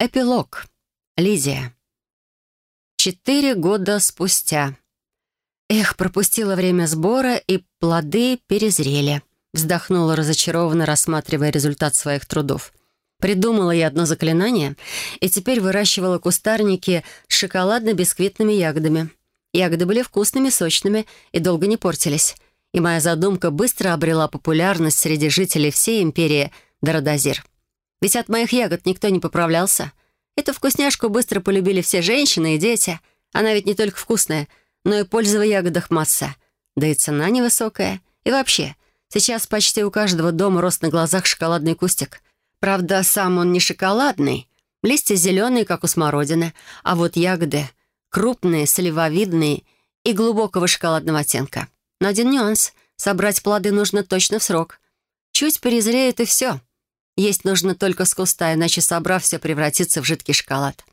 Эпилог. Лидия. Четыре года спустя. Эх, пропустила время сбора, и плоды перезрели. Вздохнула разочарованно, рассматривая результат своих трудов. Придумала я одно заклинание, и теперь выращивала кустарники с шоколадно-бисквитными ягодами. Ягоды были вкусными, сочными и долго не портились. И моя задумка быстро обрела популярность среди жителей всей империи Дородозир. Ведь от моих ягод никто не поправлялся. Эту вкусняшку быстро полюбили все женщины и дети. Она ведь не только вкусная, но и польза в ягодах масса. Да и цена невысокая. И вообще, сейчас почти у каждого дома рост на глазах шоколадный кустик. Правда, сам он не шоколадный. Листья зеленые, как у смородины, а вот ягоды крупные, сливовидные и глубокого шоколадного оттенка. Но один нюанс — собрать плоды нужно точно в срок. Чуть перезреет и все — есть нужно только с куста, иначе собрав, все превратится в жидкий шоколад.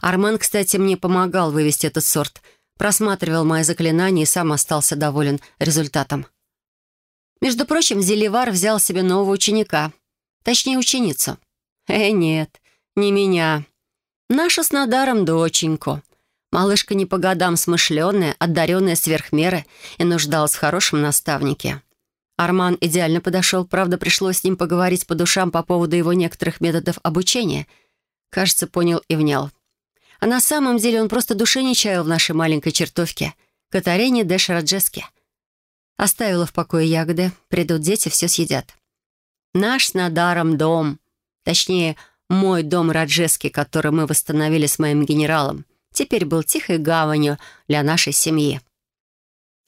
Арман, кстати, мне помогал вывести этот сорт, просматривал мои заклинания и сам остался доволен результатом. Между прочим, Зеливар взял себе нового ученика. Точнее, ученицу. Э, нет, не меня. Нашу с Надаром доченьку. Малышка не по годам смышленая, одаренная сверх меры и нуждалась в хорошем наставнике. Арман идеально подошел, правда, пришлось с ним поговорить по душам по поводу его некоторых методов обучения. Кажется, понял и внял. А на самом деле он просто души не чаял в нашей маленькой чертовке, Катарине де Шараджеске. Оставила в покое ягоды, придут дети, все съедят. Наш с Надаром дом, точнее, мой дом Раджески, который мы восстановили с моим генералом, теперь был тихой гаванью для нашей семьи.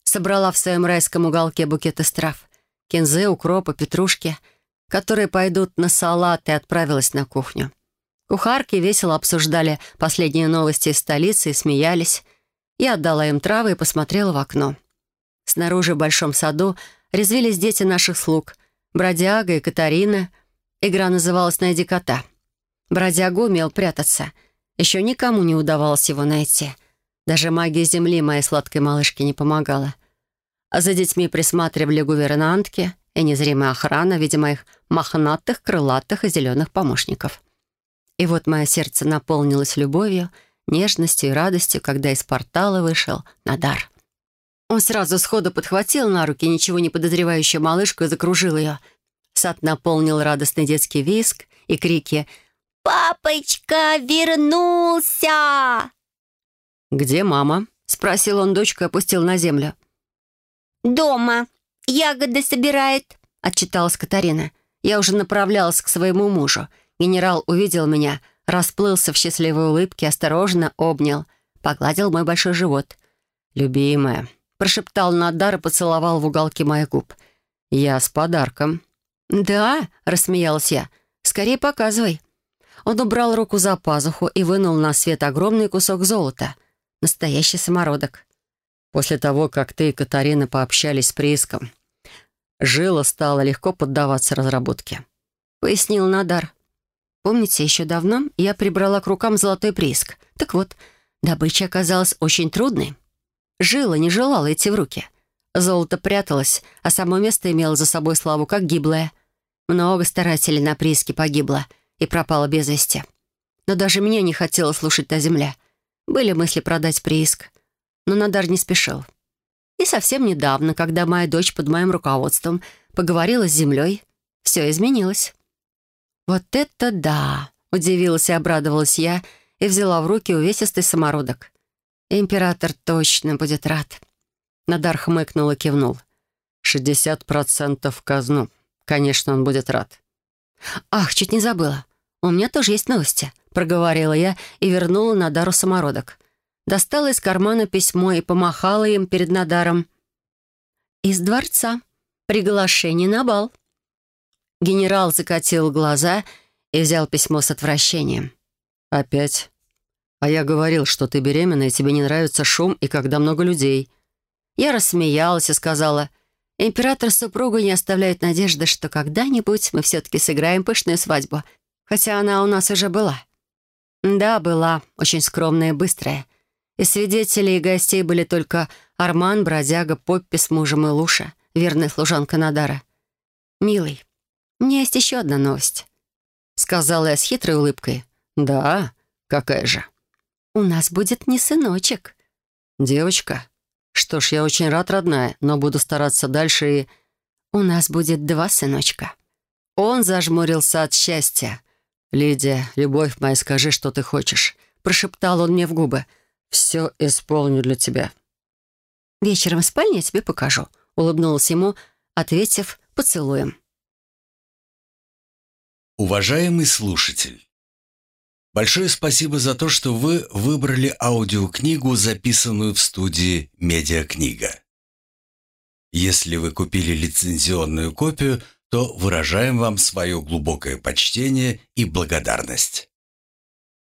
Собрала в своем райском уголке букеты трав — кинзы, укропа, петрушки, которые пойдут на салат, и отправилась на кухню. Кухарки весело обсуждали последние новости из столицы и смеялись. Я отдала им травы и посмотрела в окно. Снаружи в большом саду резвились дети наших слуг. Бродяга и Катарина. Игра называлась «Найди кота». Бродяга умел прятаться. Еще никому не удавалось его найти. Даже магия земли моей сладкой малышке не помогала а за детьми присматривали гувернантки и незримая охрана, видимо, их мохнатых, крылатых и зеленых помощников. И вот мое сердце наполнилось любовью, нежностью и радостью, когда из портала вышел Надар. Он сразу сходу подхватил на руки ничего не подозревающую малышку и закружил ее. Сад наполнил радостный детский виск и крики «Папочка вернулся!» «Где мама?» — спросил он дочку и опустил на землю. «Дома. Ягоды собирает», — отчиталась Катарина. Я уже направлялась к своему мужу. Генерал увидел меня, расплылся в счастливой улыбке, осторожно обнял, погладил мой большой живот. «Любимая», — прошептал Надар и поцеловал в уголке моих губ. «Я с подарком». «Да», — рассмеялась я, — «скорее показывай». Он убрал руку за пазуху и вынул на свет огромный кусок золота. Настоящий самородок после того, как ты и Катарина пообщались с прииском. Жила стала легко поддаваться разработке», — пояснил Надар. «Помните, еще давно я прибрала к рукам золотой прииск. Так вот, добыча оказалась очень трудной. Жила не желала идти в руки. Золото пряталось, а само место имело за собой славу как гиблое. Много старателей на прииске погибло и пропало без вести. Но даже мне не хотела слушать та земля. Были мысли продать прииск но Надар не спешил. И совсем недавно, когда моя дочь под моим руководством поговорила с землей, все изменилось. «Вот это да!» — удивилась и обрадовалась я и взяла в руки увесистый самородок. «Император точно будет рад». Надар хмыкнул и кивнул. «Шестьдесят процентов казну. Конечно, он будет рад». «Ах, чуть не забыла. У меня тоже есть новости», — проговорила я и вернула Надару самородок достала из кармана письмо и помахала им перед Надаром. «Из дворца. Приглашение на бал». Генерал закатил глаза и взял письмо с отвращением. «Опять? А я говорил, что ты беременна, и тебе не нравится шум и когда много людей». Я рассмеялась и сказала, «Император с супругой не оставляет надежды, что когда-нибудь мы все-таки сыграем пышную свадьбу, хотя она у нас уже была». Да, была, очень скромная и быстрая. И свидетелей и гостей были только Арман, бродяга, Поппи с мужем и Луша, верная служанка Надара. «Милый, у меня есть еще одна новость», — сказала я с хитрой улыбкой. «Да? Какая же?» «У нас будет не сыночек». «Девочка? Что ж, я очень рад, родная, но буду стараться дальше и...» «У нас будет два сыночка». Он зажмурился от счастья. «Лидия, любовь моя, скажи, что ты хочешь», — прошептал он мне в губы. «Все исполню для тебя». «Вечером в спальне я тебе покажу», — улыбнулась ему, ответив поцелуем. Уважаемый слушатель, большое спасибо за то, что вы выбрали аудиокнигу, записанную в студии «Медиакнига». Если вы купили лицензионную копию, то выражаем вам свое глубокое почтение и благодарность.